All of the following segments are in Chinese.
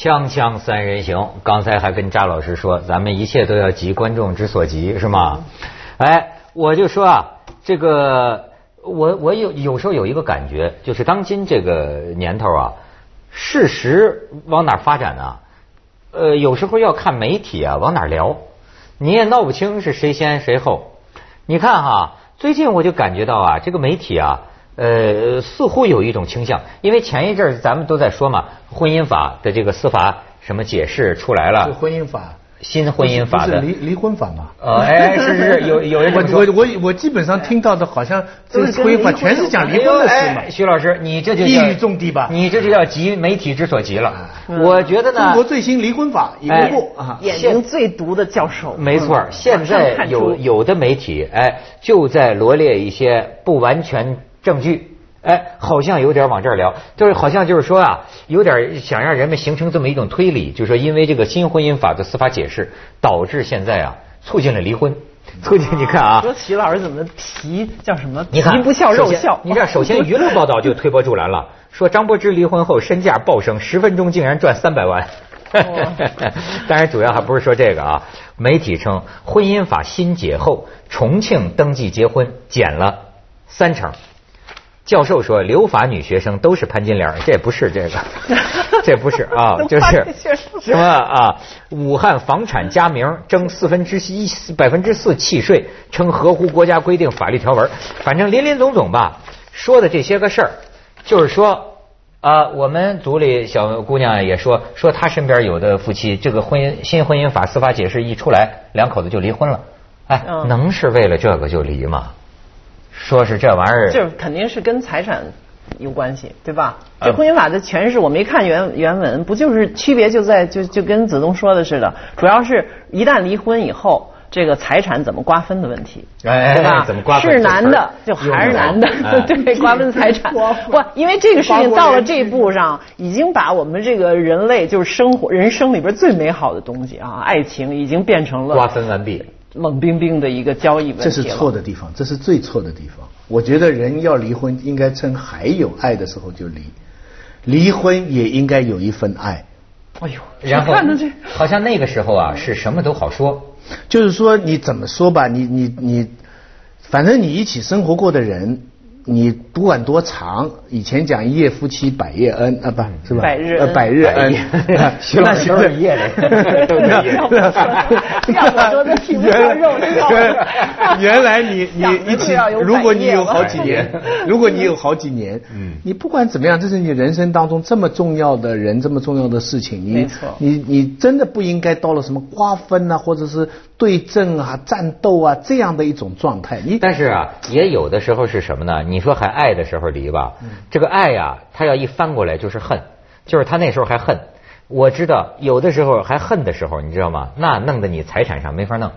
锵锵三人行，刚才还跟扎老师说，咱们一切都要急观众之所急，是吗？哎，我就说啊，这个我我有有时候有一个感觉，就是当今这个年头啊，事实往哪发展呢？呃，有时候要看媒体啊往哪聊，你也闹不清是谁先谁后。你看哈，最近我就感觉到啊，这个媒体啊。呃，似乎有一种倾向，因为前一阵儿咱们都在说嘛，婚姻法的这个司法什么解释出来了，婚姻法。新婚姻法的离离婚法嘛？呃，哎，是是有有人我我我我基本上听到的好像这个婚姻法全是讲离婚的事嘛。徐老师，你这就一语中的吧？你这就叫急媒体之所急了。我觉得呢，中国最新离婚法一公布啊，眼睛最毒的教授。没错，现在有有的媒体哎就在罗列一些不完全证据。哎，好像有点往这儿聊，就是好像就是说啊，有点想让人们形成这么一种推理，就是说因为这个新婚姻法的司法解释，导致现在啊促进了离婚，促进你看啊。说齐老师怎么皮叫什么？你看不笑肉笑。你看，首先娱乐报道就推波助澜了，说张柏芝离婚后身价暴升，十分钟竟然赚三百万。当然，主要还不是说这个啊，媒体称婚姻法新解后，重庆登记结婚减了三成。教授说，留法女学生都是潘金莲，这不是这个，这不是啊，就是什么啊？武汉房产加名征四分之一百分之四契税，称合乎国家规定法律条文，反正林林总总吧，说的这些个事儿，就是说啊，我们组里小姑娘也说，说她身边有的夫妻，这个婚姻新婚姻法司法解释一出来，两口子就离婚了，哎，能是为了这个就离吗？说是这玩意儿，就是肯定是跟财产有关系，对吧？这婚姻法的诠释我没看原原文，不就是区别就在就就跟子东说的似的，主要是一旦离婚以后，这个财产怎么瓜分的问题，对吧？怎么瓜分？是男的就还是男的，对，瓜分财产。不，因为这个事情到了这一步上，已经把我们这个人类就是生活人生里边最美好的东西啊，爱情已经变成了瓜分完毕。冷冰冰的一个交易问题这是错的地方，这是最错的地方。我觉得人要离婚，应该趁还有爱的时候就离，离婚也应该有一份爱。哎呦，然后好像那个时候啊，是什么都好说。就是说，你怎么说吧，你你你，反正你一起生活过的人。你不管多长，以前讲一夜夫妻百夜恩啊，不是吧？百日恩，百日恩，徐老师都是一夜的，都是一夜。原来你你一起，如果你有好几年，如果你有好几年，嗯，你不管怎么样，这是你人生当中这么重要的人，这么重要的事情，你你你真的不应该到了什么瓜分啊，或者是对阵啊、战斗啊这样的一种状态。你但是啊，也有的时候是什么呢？你说还爱的时候离吧，这个爱呀，他要一翻过来就是恨，就是他那时候还恨。我知道有的时候还恨的时候，你知道吗？那弄得你财产上没法弄。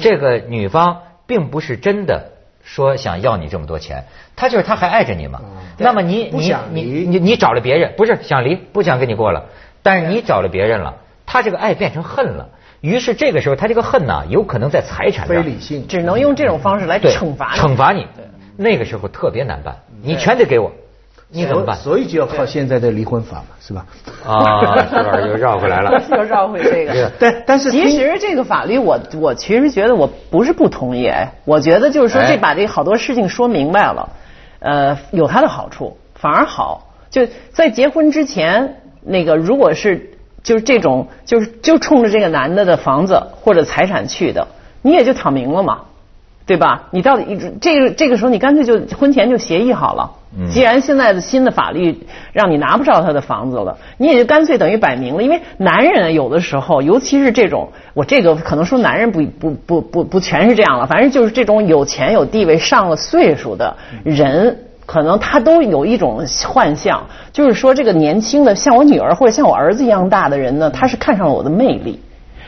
这个女方并不是真的说想要你这么多钱，她就是她还爱着你嘛。那么你你你你你找了别人，不是想离，不想跟你过了，但是你找了别人了，他这个爱变成恨了。于是这个时候他这个恨呢，有可能在财产上，非理性，只能用这种方式来惩罚你，惩罚你。那个时候特别难办，你全得给我，你怎么办？所以就要靠现在的离婚法嘛，是吧？啊，又绕回来了，又绕回这个。但但是其实这个法律，我我其实觉得我不是不同意，哎，我觉得就是说这把这好多事情说明白了，呃，有它的好处，反而好。就在结婚之前，那个如果是就是这种就是就冲着这个男的的房子或者财产去的，你也就躺明了嘛。对吧？你到底这个这个时候，你干脆就婚前就协议好了。既然现在的新的法律让你拿不着他的房子了，你也就干脆等于摆明了。因为男人有的时候，尤其是这种，我这个可能说男人不不不不不全是这样了，反正就是这种有钱有地位、上了岁数的人，可能他都有一种幻象，就是说这个年轻的像我女儿或者像我儿子一样大的人呢，他是看上了我的魅力。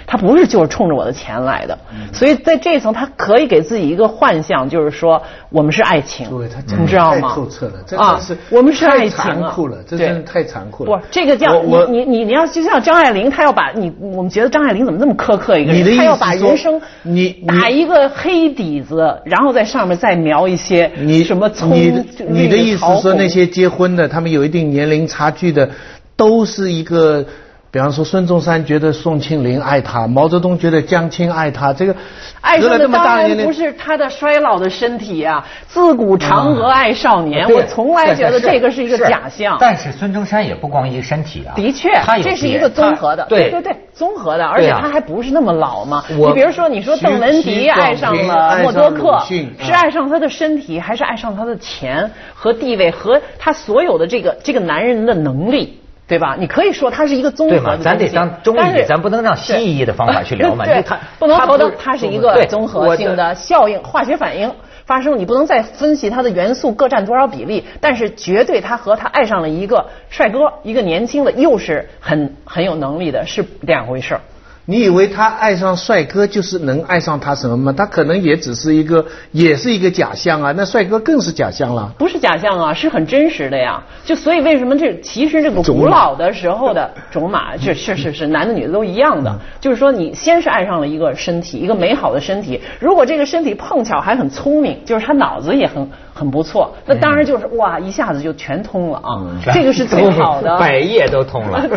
他不是就是冲着我的钱来的，所以在这一层，他可以给自己一个幻象，就是说我们是爱情，你知道吗？太透彻了，真的是我们是爱情残酷了，这真的太残酷了。不，这个叫你你你你要就像张爱玲，她要把你我们觉得张爱玲怎么这么苛刻一个人？她要把人生你打一个黑底子，然后在上面再描一些你什么葱你的意思说那些结婚的，他们有一定年龄差距的，都是一个。比方说孙中山觉得宋庆龄爱他，毛泽东觉得江青爱他，这个爱上的当然不是他的衰老的身体啊，自古嫦娥爱少年，我从来觉得这个是一个假象。但是孙中山也不光一个身体啊，的确，这是一个综合的，对对对，综合的，而且他还不是那么老嘛。你比如说，你说邓文迪爱上了默多克，是爱上他的身体，还是爱上他的钱和地位和他所有的这个这个男人的能力？对吧？你可以说它是一个综合的咱得当中医，咱不能让西医的方法去聊嘛。对，它不能说它是一个综合性的效应，化学反应发生，你不能再分析它的元素各占多少比例。但是绝对，他和他爱上了一个帅哥，一个年轻的，又是很很有能力的，是两回事儿。你以为他爱上帅哥就是能爱上他什么吗？他可能也只是一个，也是一个假象啊。那帅哥更是假象了。不是假象啊，是很真实的呀。就所以为什么这其实这个古老的时候的种马，这 是是是男的女的都一样的。就是说你先是爱上了一个身体，一个美好的身体。如果这个身体碰巧还很聪明，就是他脑子也很很不错，那当然就是哇一下子就全通了啊。这个是最好的，百叶都通了。对，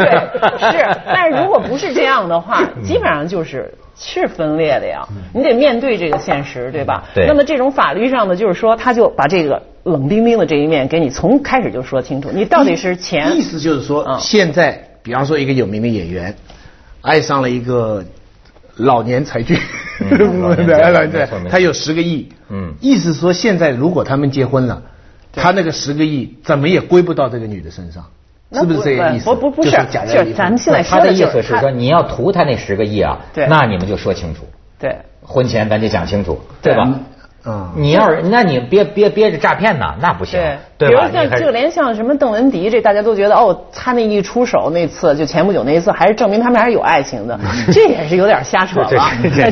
是。但是如果不是这样的话。基本上就是是分裂的呀，你得面对这个现实，对吧？对。那么这种法律上的，就是说，他就把这个冷冰冰的这一面给你从开始就说清楚，你到底是钱。意思就是说，现在比方说一个有名的演员，爱上了一个老年才俊，对，他有十个亿，嗯，意思说现在如果他们结婚了，他那个十个亿怎么也归不到这个女的身上。是不是这个意思？不不不是，就咱们现在他的意思是说，你要图他那十个亿啊，对，那你们就说清楚，对，婚前咱就讲清楚，对吧？嗯，你要是，那你别别憋着诈骗呢，那不行，对吧？比如像就连像什么邓文迪，这大家都觉得哦，他那一出手那次，就前不久那一次，还是证明他们还是有爱情的，这也是有点瞎扯了，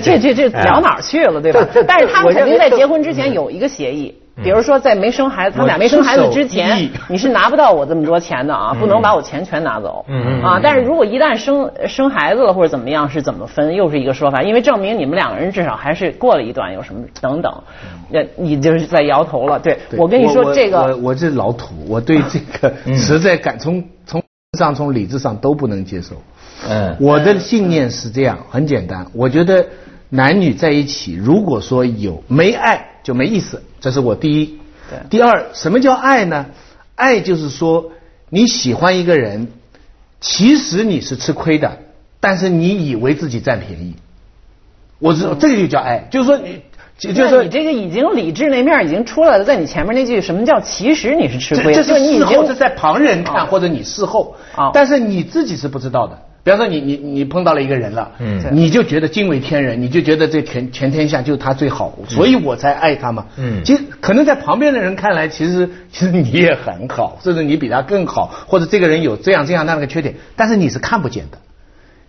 这这这聊哪儿去了，对吧？但是他们肯定在结婚之前有一个协议。比如说，在没生孩子，他们俩没生孩子之前，你是拿不到我这么多钱的啊，不能把我钱全拿走嗯啊。但是如果一旦生生孩子了或者怎么样，是怎么分，又是一个说法，因为证明你们两个人至少还是过了一段，有什么等等，那你就是在摇头了。对我跟你说这个，我我这老土，我对这个 实在感从从上从理智上都不能接受。嗯，我的信念是这样，很简单，我觉得男女在一起，如果说有没爱。就没意思，这是我第一。第二，什么叫爱呢？爱就是说你喜欢一个人，其实你是吃亏的，但是你以为自己占便宜。我知道这个就叫爱，就是说你，就是说你这个已经理智那面已经出来了，在你前面那句什么叫其实你是吃亏？这是事后是在旁人看或者你事后，但是你自己是不知道的。比方说你你你碰到了一个人了，嗯，你就觉得惊为天人，你就觉得这全全天下就他最好，所以我才爱他嘛，嗯，其实可能在旁边的人看来，其实其实你也很好，甚至你比他更好，或者这个人有这样这样那样的缺点，但是你是看不见的，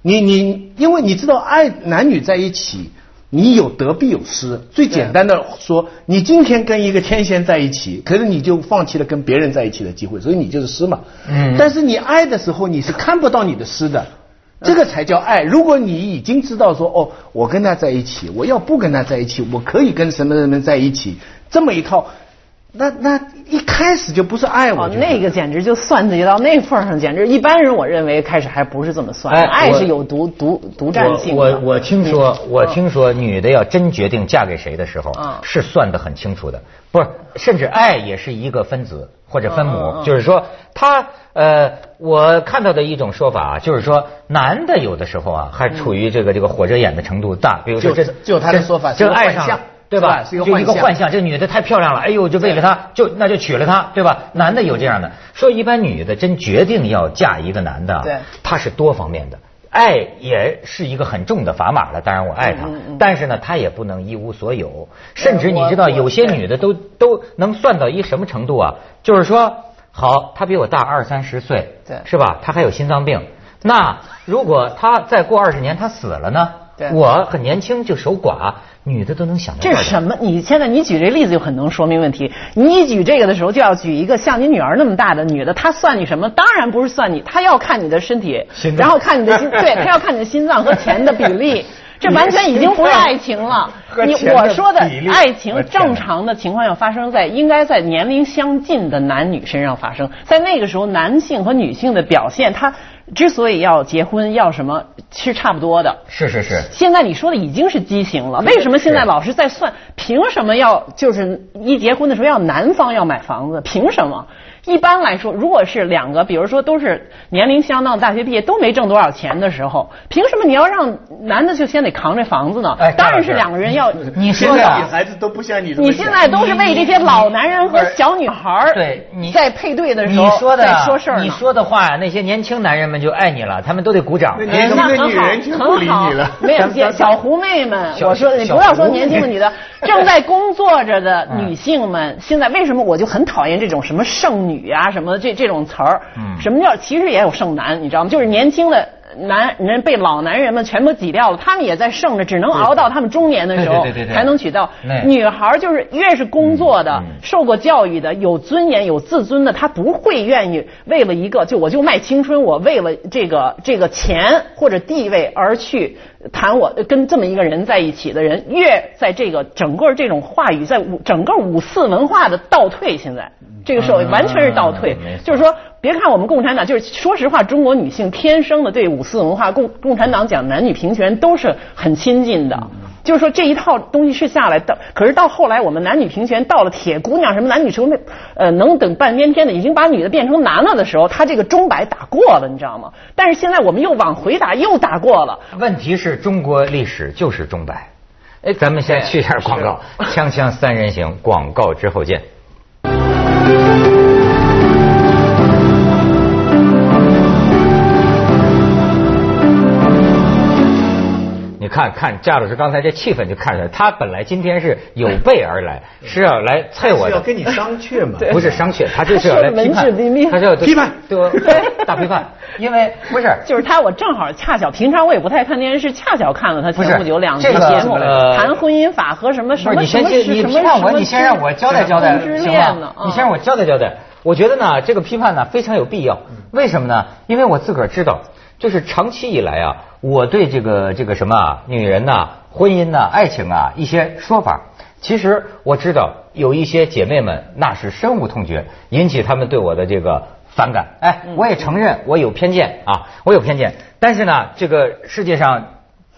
你你因为你知道爱男女在一起，你有得必有失，最简单的说，你今天跟一个天仙在一起，可是你就放弃了跟别人在一起的机会，所以你就是失嘛，嗯，但是你爱的时候，你是看不到你的失的。这个才叫爱。如果你已经知道说，哦，我跟他在一起，我要不跟他在一起，我可以跟什么什么在一起，这么一套，那那一开始就不是爱我。那个简直就算计到那份上，简直一般人我认为开始还不是这么算。爱是有独独独占性。我我听说，我听说女的要真决定嫁给谁的时候，是算得很清楚的。不是，甚至爱也是一个分子或者分母，就是说他。呃，我看到的一种说法啊，就是说男的有的时候啊，还处于这个这个火着眼的程度大，比如说这就他的说法，就爱上，对吧？是一个幻象，这女的太漂亮了，哎呦，就为了她，就那就娶了她，对吧？男的有这样的，说一般女的真决定要嫁一个男的，对，他是多方面的，爱也是一个很重的砝码了。当然我爱他，但是呢，他也不能一无所有，甚至你知道，有些女的都都能算到一什么程度啊？就是说。好，他比我大二三十岁，对，是吧？他还有心脏病。那如果他再过二十年他死了呢？对，我很年轻就守寡，女的都能想到。这是什么？你现在你举这例子就很能说明问题。你举这个的时候就要举一个像你女儿那么大的女的，她算你什么？当然不是算你，她要看你的身体，然后看你的心，对，她要看你的心脏和钱的比例。这完全已经不是爱情了。你我说的爱情正常的情况下发生在应该在年龄相近的男女身上发生，在那个时候男性和女性的表现，他之所以要结婚要什么是差不多的。是是是。现在你说的已经是畸形了，为什么现在老是在算？凭什么要就是一结婚的时候要男方要买房子？凭什么？一般来说，如果是两个，比如说都是年龄相当、大学毕业都没挣多少钱的时候，凭什么你要让男的就先得扛这房子呢？当然是两个人要。你说的女孩子都不像你。你现在都是为这些老男人和小女孩对你在配对的时候你说的说事儿你说的话，那些年轻男人们就爱你了，他们都得鼓掌。年轻的女人就不理你了。没有小狐妹们，我说你不要说年轻的女的，正在工作着的女性们，现在为什么我就很讨厌这种什么剩女啊什么这。这种词儿，什么叫其实也有剩男，你知道吗？就是年轻的男人被老男人们全部挤掉了，他们也在剩着，只能熬到他们中年的时候才能娶到。女孩就是越是工作的、受过教育的、有尊严、有自尊的，她不会愿意为了一个就我就卖青春，我为了这个这个钱或者地位而去谈我跟这么一个人在一起的人，越在这个整个这种话语在整个五四文化的倒退，现在。这个社会完全是倒退，就是说，别看我们共产党，就是说实话，中国女性天生的对五四文化，共共产党讲男女平权都是很亲近的。就是说这一套东西是下来的，可是到后来我们男女平权到了铁姑娘什么男女成那呃能等半边天的，已经把女的变成男了的时候，他这个钟摆打过了，你知道吗？但是现在我们又往回打，又打过了。问题是中国历史就是钟摆。哎，咱们先去一下广告，锵锵三人行，广告之后见。看看贾老师刚才这气氛就看出来，他本来今天是有备而来，是要来啐我的，要跟你商榷嘛？不是商榷，他就是要来批判，他是要批判，对 大批判。因为不是，就是他，我正好恰巧平常我也不太看电视，恰巧看了他前不久两期节目，谈婚姻法和什么什么什么什么你批判我，你先让我交代交代，行吗？你先让我交代交代。我觉得呢，这个批判呢非常有必要。为什么呢？因为我自个儿知道，就是长期以来啊，我对这个这个什么女人呐、婚姻呐、爱情啊一些说法，其实我知道有一些姐妹们那是深恶痛绝，引起他们对我的这个。反感，哎，我也承认我有偏见啊，我有偏见。但是呢，这个世界上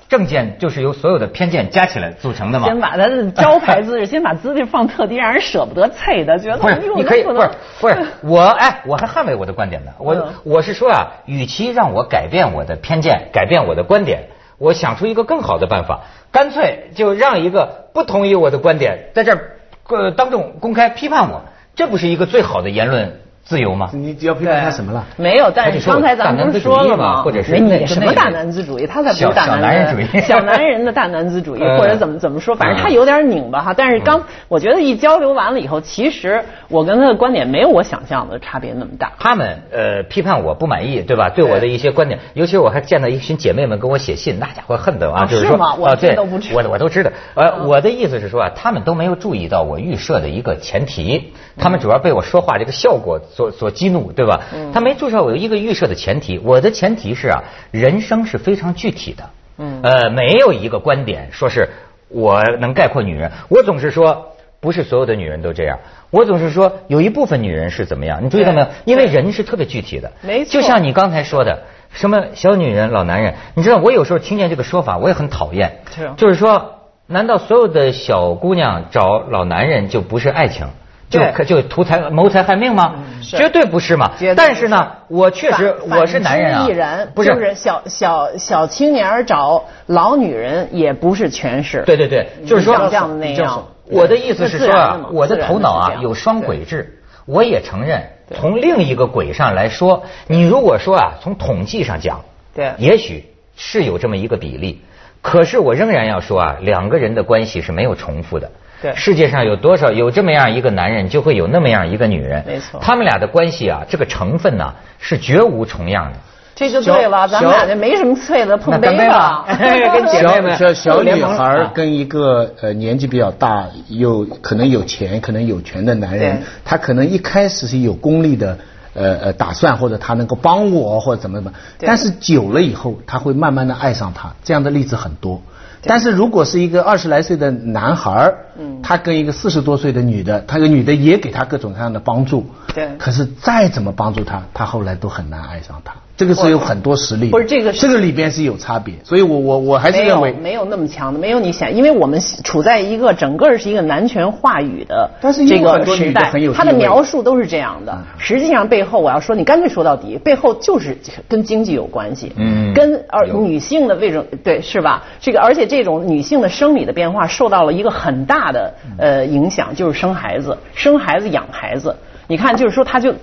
政见就是由所有的偏见加起来组成的嘛。先把他的招牌姿势，先把姿势放特低，让人舍不得啐的，觉得不是你可以不是不是我哎，我还捍卫我的观点呢。我我是说啊，与其让我改变我的偏见，改变我的观点，我想出一个更好的办法，干脆就让一个不同意我的观点在这儿呃当众公开批判我，这不是一个最好的言论？自由吗？你只要批判他什么了？没有，但是刚才咱们不是说了吗？或者是你什么大男子主义？他才不是大男人主义，小男人的大男子主义，或者怎么怎么说？反正他有点拧巴哈。但是刚我觉得一交流完了以后，其实我跟他的观点没有我想象的差别那么大。他们呃批判我不满意，对吧？对我的一些观点，尤其我还见到一群姐妹们跟我写信，那家伙恨得啊，就是说啊，对，我我都知道。呃，我的意思是说啊，他们都没有注意到我预设的一个前提，他们主要被我说话这个效果所所激怒。对吧？他没注意我有一个预设的前提，我的前提是啊，人生是非常具体的。嗯，呃，没有一个观点说是我能概括女人。我总是说，不是所有的女人都这样。我总是说，有一部分女人是怎么样？你注意到没有？因为人是特别具体的。没错。就像你刚才说的，什么小女人、老男人，你知道，我有时候听见这个说法，我也很讨厌。是。就是说，难道所有的小姑娘找老男人就不是爱情？就可就图财谋财害命吗？绝对不是嘛！但是呢，我确实我是男人啊，不是小小小青年找老女人也不是全是。对对对，就是说这样的那样。我的意思是说啊，我的头脑啊有双轨制，我也承认。从另一个轨上来说，你如果说啊，从统计上讲，对，也许是有这么一个比例，可是我仍然要说啊，两个人的关系是没有重复的。对，世界上有多少有这么样一个男人，就会有那么样一个女人。没错，他们俩的关系啊，这个成分呢是绝无重样的。这就对了，咱们俩就没什么脆的，碰杯吧。跟姐妹们，小小女孩跟一个呃年纪比较大、有可能有钱、可能有权的男人，他可能一开始是有功利的呃呃打算，或者他能够帮我或者怎么怎么，但是久了以后，他会慢慢的爱上他。这样的例子很多。但是如果是一个二十来岁的男孩嗯，他跟一个四十多岁的女的，他个女的也给他各种各样的帮助，对，可是再怎么帮助他，他后来都很难爱上她。这个是有很多实力，不是这个，这个里边是有差别，所以我我我还是认为没有那么强的，没有你想，因为我们处在一个整个是一个男权话语的这个时代，他的描述都是这样的，实际上背后我要说，你干脆说到底，背后就是跟经济有关系，嗯，跟而女性的为什么对是吧？这个而且这种女性的生理的变化受到了一个很大的呃影响，就是生孩子，生孩子养孩子。你看，就是说，他就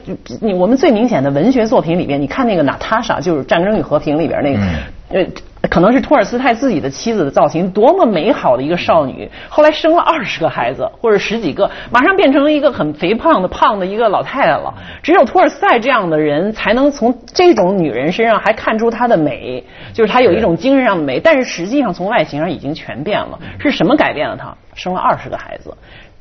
你我们最明显的文学作品里边，你看那个娜塔莎，就是《战争与和平》里边那个，呃，可能是托尔斯泰自己的妻子的造型，多么美好的一个少女，后来生了二十个孩子或者十几个，马上变成了一个很肥胖的胖的一个老太太了。只有托尔斯泰这样的人，才能从这种女人身上还看出她的美，就是她有一种精神上的美，但是实际上从外形上已经全变了。是什么改变了她？生了二十个孩子。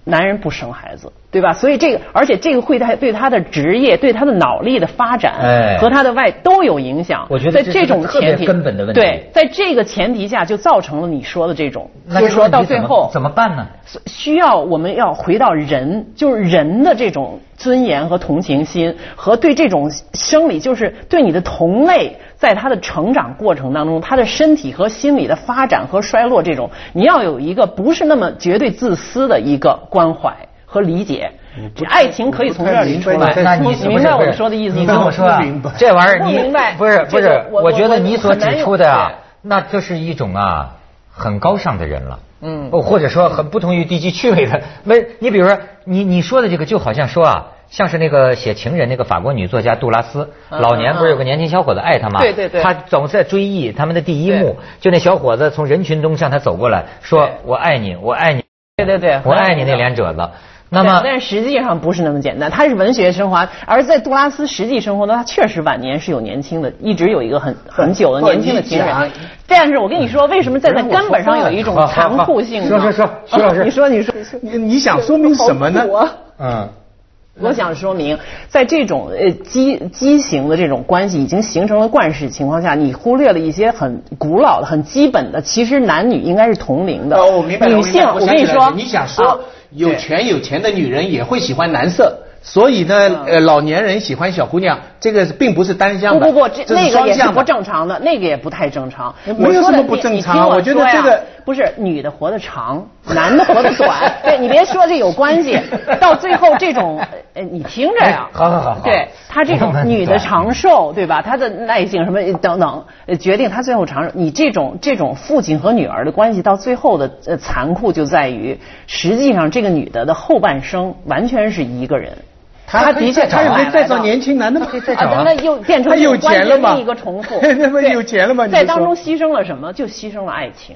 男人不生孩子，对吧？所以这个，而且这个会他对他的职业、对他的脑力的发展和他的外都有影响。我觉得在这种前提，根本的问题。对，在这个前提下，就造成了你说的这种，就是说到最后怎么办呢？需要我们要回到人，就是人的这种尊严和同情心，和对这种生理，就是对你的同类。在他的成长过程当中，他的身体和心理的发展和衰落，这种你要有一个不是那么绝对自私的一个关怀和理解。这爱情可以从这里出来。那你明白我说的意思吗？你跟我说啊，这玩意儿你明白？不是不是，我觉得你所指出的啊，那这是一种啊很高尚的人了。嗯，或者说很不同于低级趣味的。没，你比如说你你说的这个，就好像说啊。像是那个写情人那个法国女作家杜拉斯，老年不是有个年轻小伙子爱她吗？对对对，他总在追忆他们的第一幕，就那小伙子从人群中向他走过来，说我爱你，我爱你。对对对，我爱你那脸褶子。那么，但是实际上不是那么简单，他是文学升华，而在杜拉斯实际生活中，他确实晚年是有年轻的，一直有一个很很久的年轻的情人。但是我跟你说，为什么在他根本上有一种残酷性？说说说，徐老师，你说你说你你想说明什么呢？嗯。我想说明，在这种呃畸畸形的这种关系已经形成了惯势情况下，你忽略了一些很古老的、很基本的，其实男女应该是同龄的。哦，我明白女性，我跟你说，你想说有权有钱的女人也会喜欢男色。所以呢，呃，老年人喜欢小姑娘，这个并不是单向的，不不不，这那个也是不正常的，那个也不太正常。没有什么不正常，我觉得这个不是女的活得长，男的活得短。对你别说这有关系，到最后这种，呃，你听着呀，好好好，对他这种女的长寿，对吧？她的耐性什么等等，决定她最后长寿。你这种这种父亲和女儿的关系，到最后的呃残酷就在于，实际上这个女的的后半生完全是一个人。他的确，他也没再找年轻男的吗？再找那又变成有钱了另一个重复，那不有钱了吗？在当中牺牲了什么？就牺牲了爱情。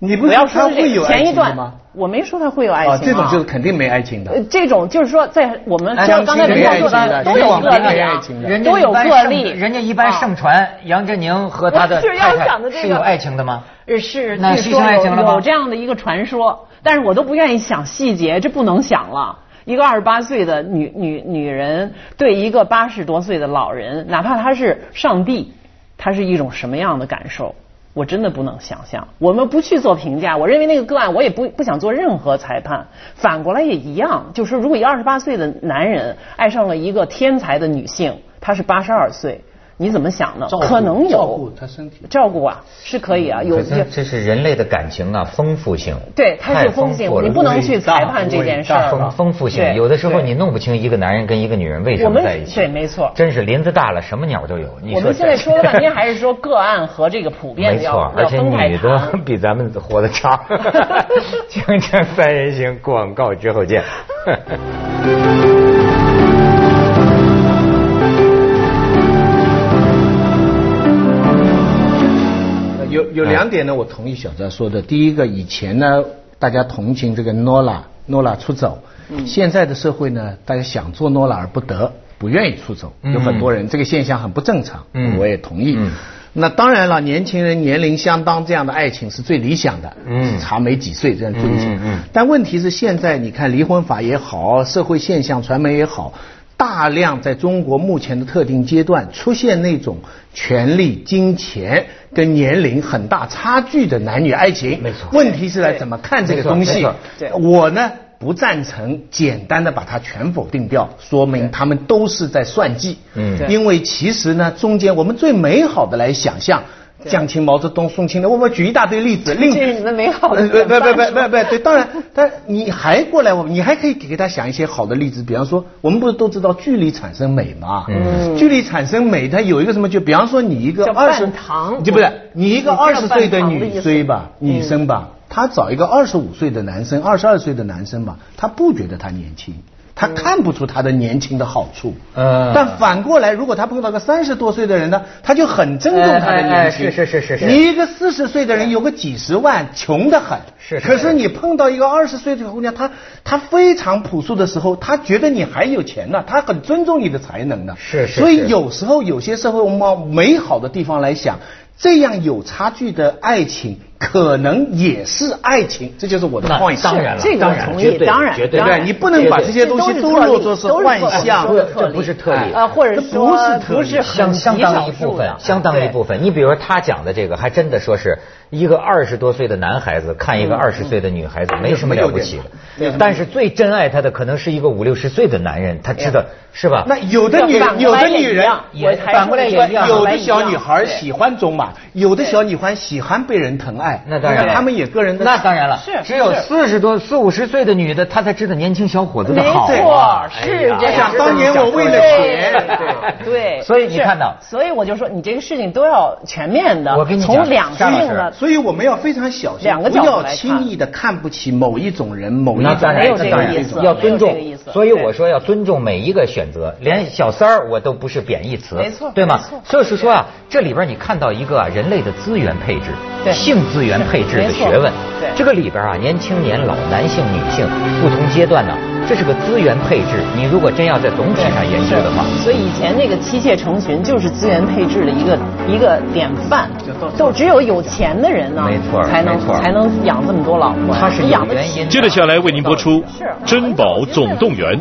你不要说会有前一段吗？我没说他会有爱情啊。这种就是肯定没爱情的。这种就是说，在我们像刚才没说的都有个例啊，都有个例。人家一般盛传杨振宁和他的太太是有爱情的吗？是，那牺牲爱情了吗？有这样的一个传说，但是我都不愿意想细节，这不能想了。一个二十八岁的女女女人对一个八十多岁的老人，哪怕他是上帝，他是一种什么样的感受？我真的不能想象。我们不去做评价，我认为那个个案，我也不不想做任何裁判。反过来也一样，就是，如果一个二十八岁的男人爱上了一个天才的女性，她是八十二岁。你怎么想呢？可能有照顾他身体，照顾啊，是可以啊。有这这是人类的感情啊，丰富性。对，它是丰富性，你不能去裁判这件事儿。丰丰富性，有的时候你弄不清一个男人跟一个女人为什么在一起。对，没错。真是林子大了，什么鸟都有。我们现在 说了半天，还是说个案和这个普遍没错，而且女的比咱们活得长。锵锵三人行，广告之后见。有有两点呢，我同意小赵说的。第一个，以前呢，大家同情这个诺拉，诺拉出走。嗯。现在的社会呢，大家想做诺拉而不得，不愿意出走，有很多人，这个现象很不正常。嗯。我也同意。嗯。那当然了，年轻人年龄相当这样的爱情是最理想的。嗯。差没几岁这样最理想。嗯嗯。但问题是现在你看离婚法也好，社会现象、传媒也好。大量在中国目前的特定阶段出现那种权力、金钱跟年龄很大差距的男女爱情。没错。问题是来怎么看这个东西？我呢不赞成简单的把它全否定掉，说明他们都是在算计。嗯。因为其实呢，中间我们最美好的来想象。江青、毛泽东、宋庆龄，我们举一大堆例子。这是你们美好的。不不不不不不，对，当然，但你还过来，我你还可以给他想一些好的例子，比方说，我们不是都知道距离产生美嘛？嗯。距离产生美，它有一个什么？就比方说，你一个二十，就不是你一个二十岁的女生吧，女生吧，她找一个二十五岁的男生，二十二岁的男生吧，她不觉得他年轻。他看不出他的年轻的好处，嗯，但反过来，如果他碰到个三十多岁的人呢，他就很尊重他的年轻。是是是是。你一个四十岁的人有个几十万，穷得很。是。可是你碰到一个二十岁的姑娘，她她非常朴素的时候，她觉得你还有钱呢，她很尊重你的才能呢。是是。所以有时候有些社会往美好的地方来想。这样有差距的爱情，可能也是爱情，这就是我的 point。当然了，这个同意，当然，绝对，对你不能把这些东西都落作是幻象，这不是特例啊，或者说不是相相当一部分，相当一部分。你比如说他讲的这个，还真的说是。一个二十多岁的男孩子看一个二十岁的女孩子，没什么了不起的。但是最真爱他的可能是一个五六十岁的男人，他知道是吧？那有的女有的女人也反过来也一样，有的小女孩喜欢种马，有的小女孩喜欢被人疼爱。那当然，他们也个人的。那当然了，是只有四十多四五十岁的女的，她才知道年轻小伙子的好。没错，是这样。当年我为了钱，对，所以你看到，所以我就说，你这个事情都要全面的，我跟你从两性的，所以我们要非常。小心，不要轻易的看不起某一种人、某一种没有这个意思，要尊重。所以我说要尊重每一个选择，连小三儿我都不是贬义词，没错，对吗？所以是说啊，这里边你看到一个人类的资源配置，性资源配置的学问，这个里边啊，年轻年老、男性女性不同阶段呢。这是个资源配置，你如果真要在总体上研究的话，所以以前那个妻妾成群就是资源配置的一个一个典范，就只有有钱的人呢，没错，才能才能养这么多老婆，他是养原因。接着下来为您播出《珍宝总动员》。